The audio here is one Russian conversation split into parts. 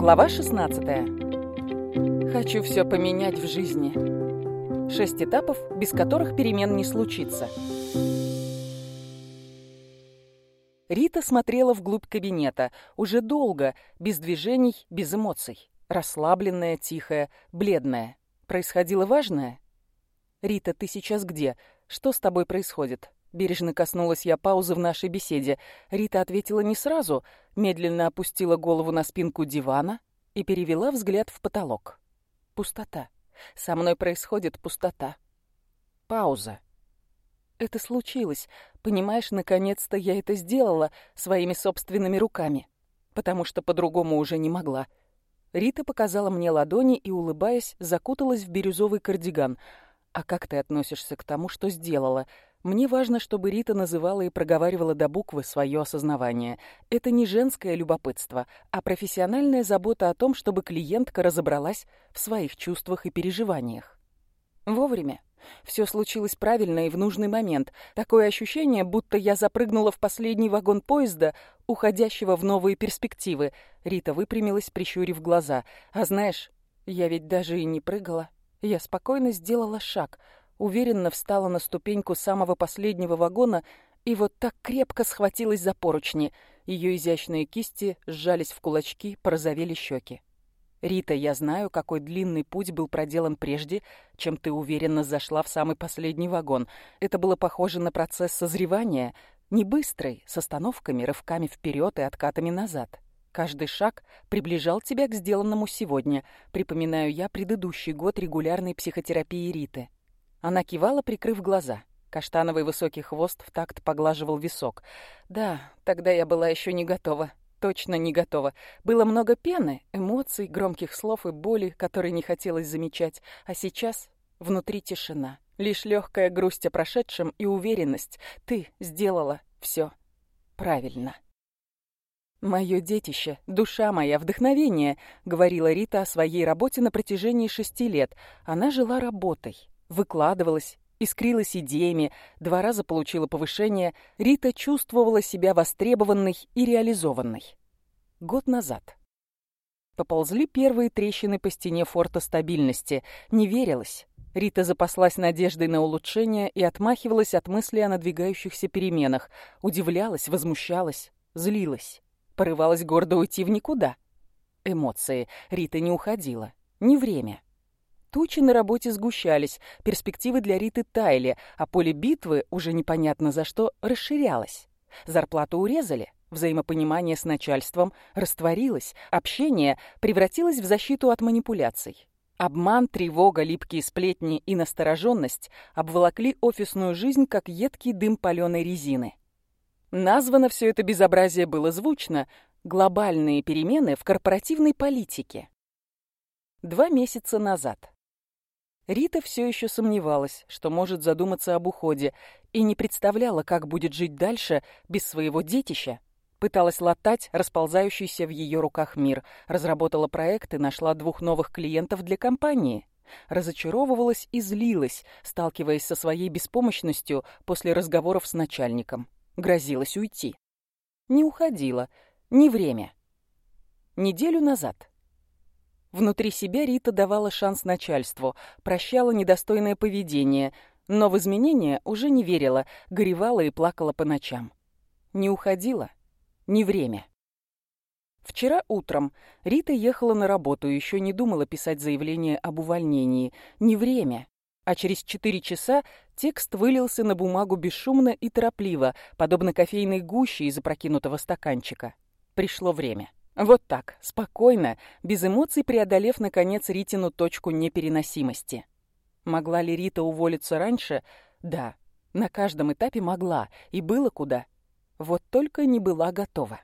Глава 16. Хочу все поменять в жизни. Шесть этапов, без которых перемен не случится. Рита смотрела вглубь кабинета, уже долго, без движений, без эмоций. Расслабленная, тихая, бледная. Происходило важное? «Рита, ты сейчас где? Что с тобой происходит?» Бережно коснулась я паузы в нашей беседе. Рита ответила не сразу, медленно опустила голову на спинку дивана и перевела взгляд в потолок. Пустота. Со мной происходит пустота. Пауза. Это случилось. Понимаешь, наконец-то я это сделала своими собственными руками. Потому что по-другому уже не могла. Рита показала мне ладони и, улыбаясь, закуталась в бирюзовый кардиган. «А как ты относишься к тому, что сделала?» Мне важно, чтобы Рита называла и проговаривала до буквы свое осознавание. Это не женское любопытство, а профессиональная забота о том, чтобы клиентка разобралась в своих чувствах и переживаниях. Вовремя. Все случилось правильно и в нужный момент. Такое ощущение, будто я запрыгнула в последний вагон поезда, уходящего в новые перспективы. Рита выпрямилась, прищурив глаза. А знаешь, я ведь даже и не прыгала. Я спокойно сделала шаг — уверенно встала на ступеньку самого последнего вагона и вот так крепко схватилась за поручни. Ее изящные кисти сжались в кулачки, порозовели щеки. «Рита, я знаю, какой длинный путь был проделан прежде, чем ты уверенно зашла в самый последний вагон. Это было похоже на процесс созревания, не быстрый, с остановками, рывками вперед и откатами назад. Каждый шаг приближал тебя к сделанному сегодня, припоминаю я предыдущий год регулярной психотерапии Риты. Она кивала, прикрыв глаза. Каштановый высокий хвост в такт поглаживал висок. Да, тогда я была еще не готова. Точно не готова. Было много пены, эмоций, громких слов и боли, которые не хотелось замечать. А сейчас внутри тишина. Лишь легкая грусть о прошедшем и уверенность. Ты сделала все правильно. «Мое детище, душа моя, вдохновение», — говорила Рита о своей работе на протяжении шести лет. Она жила работой, выкладывалась, искрилась идеями, два раза получила повышение, Рита чувствовала себя востребованной и реализованной. Год назад. Поползли первые трещины по стене форта стабильности. Не верилось. Рита запаслась надеждой на улучшение и отмахивалась от мысли о надвигающихся переменах. Удивлялась, возмущалась, злилась. Порывалась гордо уйти в никуда. Эмоции. Рита не уходила. Не время. Тучи на работе сгущались, перспективы для Риты таяли, а поле битвы, уже непонятно за что, расширялось. Зарплату урезали, взаимопонимание с начальством растворилось, общение превратилось в защиту от манипуляций. Обман, тревога, липкие сплетни и настороженность обволокли офисную жизнь, как едкий дым паленой резины. Названо все это безобразие было звучно «Глобальные перемены в корпоративной политике». Два месяца назад. Рита все еще сомневалась, что может задуматься об уходе, и не представляла, как будет жить дальше без своего детища. Пыталась латать расползающийся в ее руках мир, разработала проект и нашла двух новых клиентов для компании. Разочаровывалась и злилась, сталкиваясь со своей беспомощностью после разговоров с начальником. Грозилась уйти. Не уходила. Не время. Неделю назад Внутри себя Рита давала шанс начальству, прощала недостойное поведение, но в изменения уже не верила, горевала и плакала по ночам. Не уходила. Не время. Вчера утром Рита ехала на работу и еще не думала писать заявление об увольнении. Не время. А через четыре часа текст вылился на бумагу бесшумно и торопливо, подобно кофейной гуще из опрокинутого стаканчика. Пришло время. Вот так, спокойно, без эмоций преодолев, наконец, Ритину точку непереносимости. Могла ли Рита уволиться раньше? Да, на каждом этапе могла, и было куда. Вот только не была готова.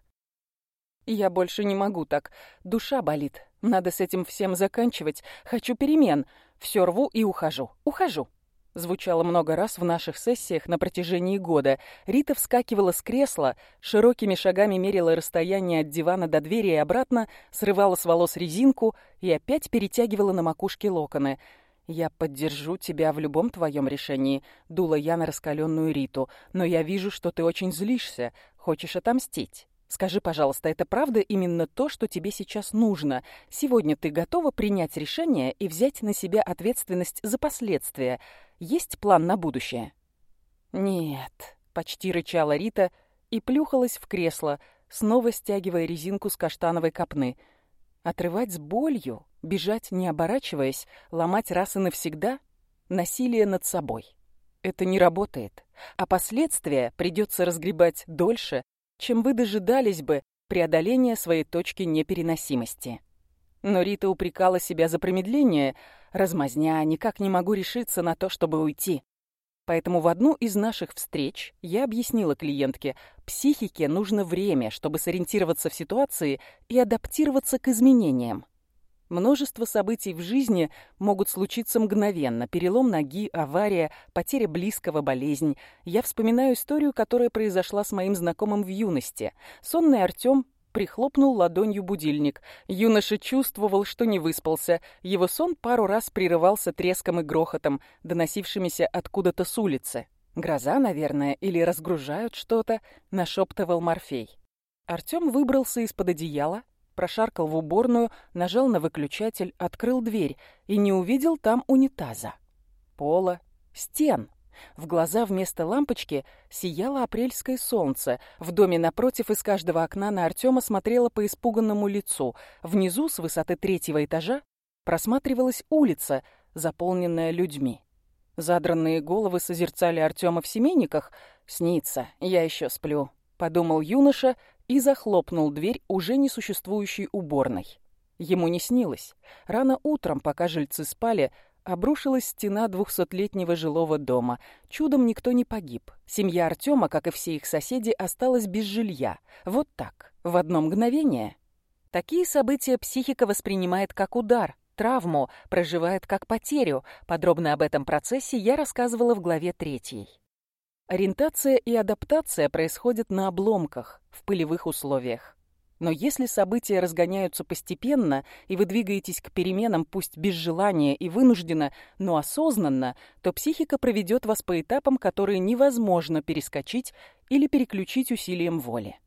Я больше не могу так. Душа болит. Надо с этим всем заканчивать. Хочу перемен. Все рву и ухожу. Ухожу звучало много раз в наших сессиях на протяжении года. Рита вскакивала с кресла, широкими шагами мерила расстояние от дивана до двери и обратно, срывала с волос резинку и опять перетягивала на макушке локоны. «Я поддержу тебя в любом твоем решении», — дула я на раскаленную Риту. «Но я вижу, что ты очень злишься, хочешь отомстить. Скажи, пожалуйста, это правда именно то, что тебе сейчас нужно? Сегодня ты готова принять решение и взять на себя ответственность за последствия? Есть план на будущее? Нет, почти рычала Рита и плюхалась в кресло, снова стягивая резинку с каштановой копны. Отрывать с болью, бежать не оборачиваясь, ломать раз и навсегда — насилие над собой. Это не работает, а последствия придется разгребать дольше, чем вы дожидались бы преодоления своей точки непереносимости. Но Рита упрекала себя за промедление. Размазня, никак не могу решиться на то, чтобы уйти. Поэтому в одну из наших встреч я объяснила клиентке, психике нужно время, чтобы сориентироваться в ситуации и адаптироваться к изменениям. Множество событий в жизни могут случиться мгновенно. Перелом ноги, авария, потеря близкого, болезнь. Я вспоминаю историю, которая произошла с моим знакомым в юности. Сонный Артём прихлопнул ладонью будильник. Юноша чувствовал, что не выспался. Его сон пару раз прерывался треском и грохотом, доносившимися откуда-то с улицы. «Гроза, наверное, или разгружают что-то», — нашептывал Морфей. Артём выбрался из-под одеяла, прошаркал в уборную, нажал на выключатель, открыл дверь и не увидел там унитаза. Пола, стен. В глаза вместо лампочки сияло апрельское солнце. В доме напротив из каждого окна на Артема смотрело по испуганному лицу. Внизу, с высоты третьего этажа, просматривалась улица, заполненная людьми. Задранные головы созерцали Артема в семейниках. «Снится, я еще сплю», — подумал юноша и захлопнул дверь уже несуществующей уборной. Ему не снилось. Рано утром, пока жильцы спали, обрушилась стена двухсотлетнего жилого дома. Чудом никто не погиб. Семья Артема, как и все их соседи, осталась без жилья. Вот так, в одно мгновение. Такие события психика воспринимает как удар, травму, проживает как потерю. Подробно об этом процессе я рассказывала в главе третьей. Ориентация и адаптация происходят на обломках, в пылевых условиях. Но если события разгоняются постепенно, и вы двигаетесь к переменам пусть без желания и вынужденно, но осознанно, то психика проведет вас по этапам, которые невозможно перескочить или переключить усилием воли.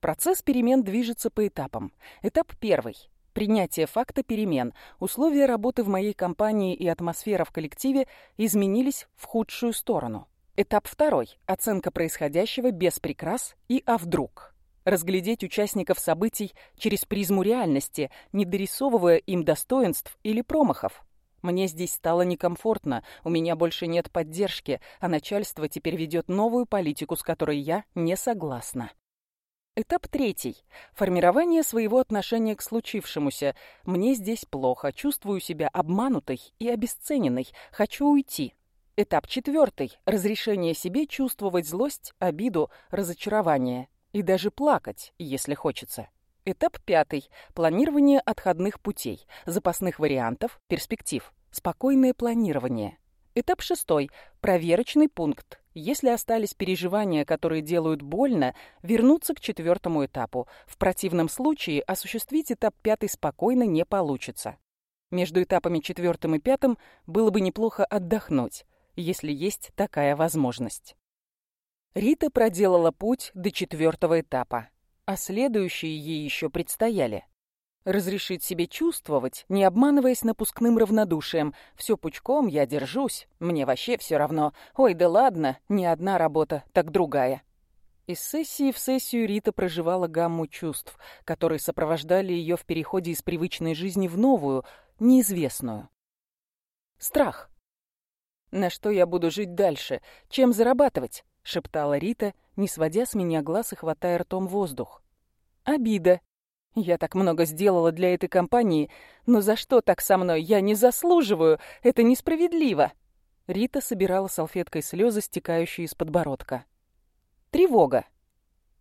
Процесс перемен движется по этапам. Этап первый – принятие факта перемен. Условия работы в моей компании и атмосфера в коллективе изменились в худшую сторону – Этап второй. Оценка происходящего без прикрас и «а вдруг». Разглядеть участников событий через призму реальности, не дорисовывая им достоинств или промахов. Мне здесь стало некомфортно, у меня больше нет поддержки, а начальство теперь ведет новую политику, с которой я не согласна. Этап третий. Формирование своего отношения к случившемуся. Мне здесь плохо, чувствую себя обманутой и обесцененной, хочу уйти. Этап четвертый. Разрешение себе чувствовать злость, обиду, разочарование. И даже плакать, если хочется. Этап пятый. Планирование отходных путей, запасных вариантов, перспектив. Спокойное планирование. Этап шестой. Проверочный пункт. Если остались переживания, которые делают больно, вернуться к четвертому этапу. В противном случае осуществить этап пятый спокойно не получится. Между этапами четвертым и пятым было бы неплохо отдохнуть если есть такая возможность. Рита проделала путь до четвертого этапа, а следующие ей еще предстояли. Разрешить себе чувствовать, не обманываясь напускным равнодушием. Все пучком, я держусь, мне вообще все равно. Ой, да ладно, не одна работа, так другая. Из сессии в сессию Рита проживала гамму чувств, которые сопровождали ее в переходе из привычной жизни в новую, неизвестную. Страх. «На что я буду жить дальше? Чем зарабатывать?» — шептала Рита, не сводя с меня глаз и хватая ртом воздух. «Обида. Я так много сделала для этой компании, но за что так со мной? Я не заслуживаю. Это несправедливо». Рита собирала салфеткой слезы, стекающие из подбородка. Тревога.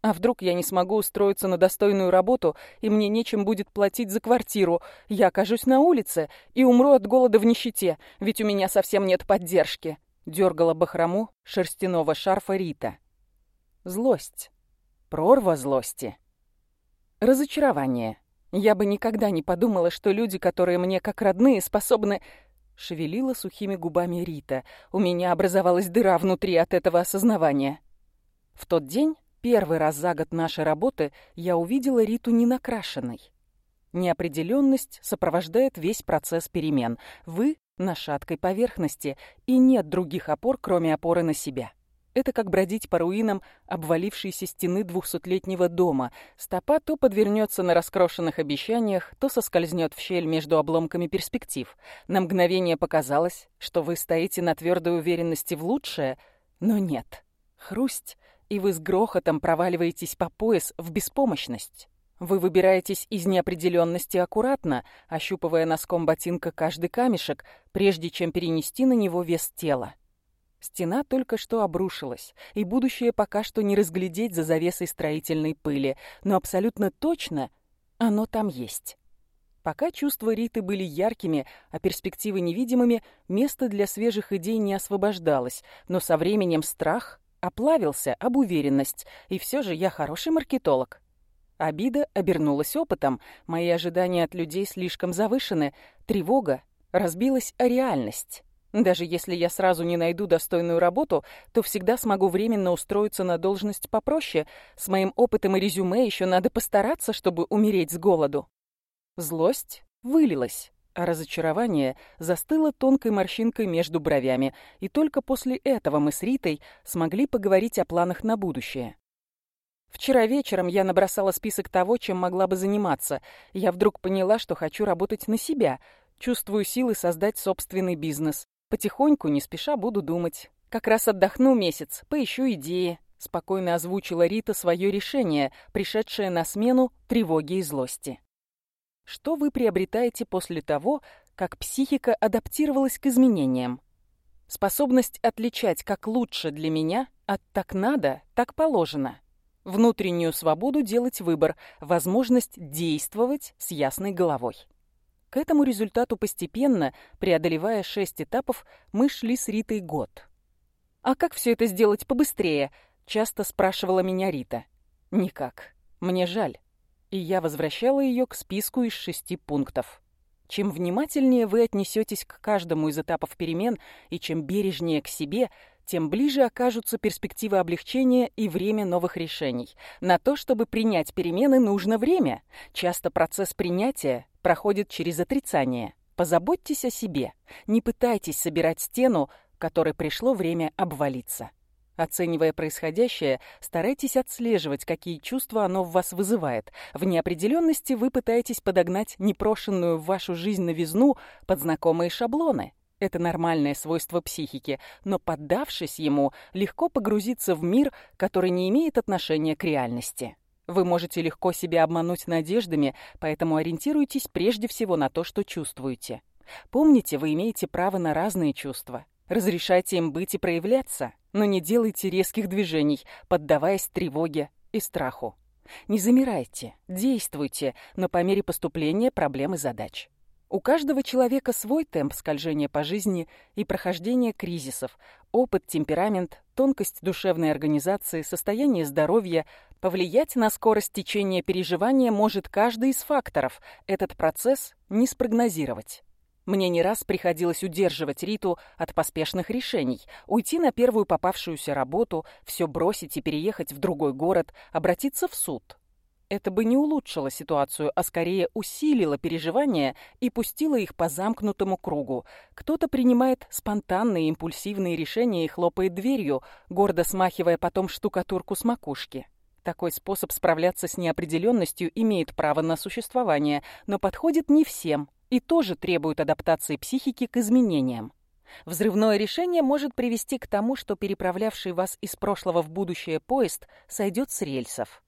А вдруг я не смогу устроиться на достойную работу, и мне нечем будет платить за квартиру? Я окажусь на улице и умру от голода в нищете, ведь у меня совсем нет поддержки. Дергала бахрому шерстяного шарфа Рита. Злость. Прорва злости. Разочарование. Я бы никогда не подумала, что люди, которые мне как родные, способны... Шевелила сухими губами Рита. У меня образовалась дыра внутри от этого осознавания. В тот день Первый раз за год нашей работы я увидела Риту ненакрашенной. Неопределенность сопровождает весь процесс перемен. Вы на шаткой поверхности, и нет других опор, кроме опоры на себя. Это как бродить по руинам обвалившейся стены двухсотлетнего дома. Стопа то подвернется на раскрошенных обещаниях, то соскользнет в щель между обломками перспектив. На мгновение показалось, что вы стоите на твердой уверенности в лучшее, но нет. Хрусть, и вы с грохотом проваливаетесь по пояс в беспомощность. Вы выбираетесь из неопределенности аккуратно, ощупывая носком ботинка каждый камешек, прежде чем перенести на него вес тела. Стена только что обрушилась, и будущее пока что не разглядеть за завесой строительной пыли, но абсолютно точно оно там есть. Пока чувства Риты были яркими, а перспективы невидимыми, место для свежих идей не освобождалось, но со временем страх оплавился об уверенность, и все же я хороший маркетолог. Обида обернулась опытом, мои ожидания от людей слишком завышены, тревога разбилась о реальность. Даже если я сразу не найду достойную работу, то всегда смогу временно устроиться на должность попроще. С моим опытом и резюме еще надо постараться, чтобы умереть с голоду. Злость вылилась, а разочарование застыло тонкой морщинкой между бровями, и только после этого мы с Ритой смогли поговорить о планах на будущее. Вчера вечером я набросала список того, чем могла бы заниматься. Я вдруг поняла, что хочу работать на себя, чувствую силы создать собственный бизнес. Потихоньку, не спеша, буду думать. Как раз отдохну месяц, поищу идеи. Спокойно озвучила Рита свое решение, пришедшее на смену тревоги и злости. Что вы приобретаете после того, как психика адаптировалась к изменениям? Способность отличать как лучше для меня от так надо, так положено. Внутреннюю свободу делать выбор, возможность действовать с ясной головой. К этому результату постепенно, преодолевая шесть этапов, мы шли с Ритой год. «А как все это сделать побыстрее?» — часто спрашивала меня Рита. «Никак. Мне жаль». И я возвращала ее к списку из шести пунктов. Чем внимательнее вы отнесетесь к каждому из этапов перемен и чем бережнее к себе, тем ближе окажутся перспективы облегчения и время новых решений. На то, чтобы принять перемены, нужно время. Часто процесс принятия проходит через отрицание. Позаботьтесь о себе. Не пытайтесь собирать стену, которой пришло время обвалиться. Оценивая происходящее, старайтесь отслеживать, какие чувства оно в вас вызывает. В неопределенности вы пытаетесь подогнать непрошенную в вашу жизнь новизну под знакомые шаблоны. Это нормальное свойство психики, но поддавшись ему, легко погрузиться в мир, который не имеет отношения к реальности. Вы можете легко себя обмануть надеждами, поэтому ориентируйтесь прежде всего на то, что чувствуете. Помните, вы имеете право на разные чувства. Разрешайте им быть и проявляться, но не делайте резких движений, поддаваясь тревоге и страху. Не замирайте, действуйте, но по мере поступления проблем и задач. У каждого человека свой темп скольжения по жизни и прохождения кризисов, опыт, темперамент, тонкость душевной организации, состояние здоровья. Повлиять на скорость течения переживания может каждый из факторов. Этот процесс не спрогнозировать. Мне не раз приходилось удерживать Риту от поспешных решений, уйти на первую попавшуюся работу, все бросить и переехать в другой город, обратиться в суд. Это бы не улучшило ситуацию, а скорее усилило переживания и пустило их по замкнутому кругу. Кто-то принимает спонтанные импульсивные решения и хлопает дверью, гордо смахивая потом штукатурку с макушки. Такой способ справляться с неопределенностью имеет право на существование, но подходит не всем и тоже требует адаптации психики к изменениям. Взрывное решение может привести к тому, что переправлявший вас из прошлого в будущее поезд сойдет с рельсов.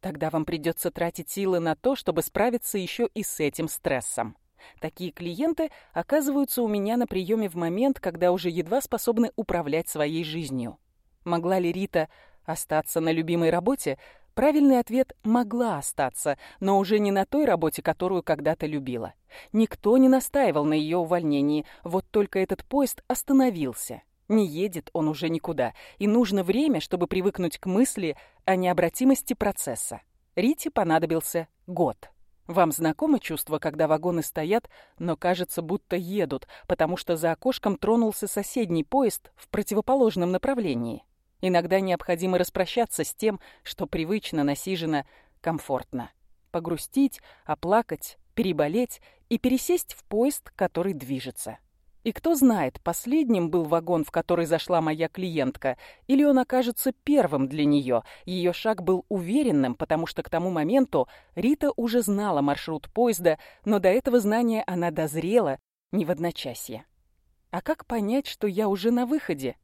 Тогда вам придется тратить силы на то, чтобы справиться еще и с этим стрессом. Такие клиенты оказываются у меня на приеме в момент, когда уже едва способны управлять своей жизнью. Могла ли Рита остаться на любимой работе? Правильный ответ – могла остаться, но уже не на той работе, которую когда-то любила. Никто не настаивал на ее увольнении, вот только этот поезд остановился. Не едет он уже никуда, и нужно время, чтобы привыкнуть к мысли о необратимости процесса. Рите понадобился год. Вам знакомо чувство, когда вагоны стоят, но кажется, будто едут, потому что за окошком тронулся соседний поезд в противоположном направлении? Иногда необходимо распрощаться с тем, что привычно, насижено, комфортно. Погрустить, оплакать, переболеть и пересесть в поезд, который движется. И кто знает, последним был вагон, в который зашла моя клиентка, или он окажется первым для нее. Ее шаг был уверенным, потому что к тому моменту Рита уже знала маршрут поезда, но до этого знания она дозрела не в одночасье. А как понять, что я уже на выходе?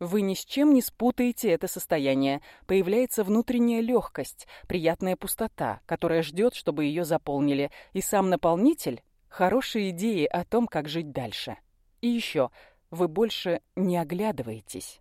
Вы ни с чем не спутаете это состояние. Появляется внутренняя легкость, приятная пустота, которая ждет, чтобы ее заполнили, и сам наполнитель хорошие идеи о том, как жить дальше. И еще, вы больше не оглядываетесь.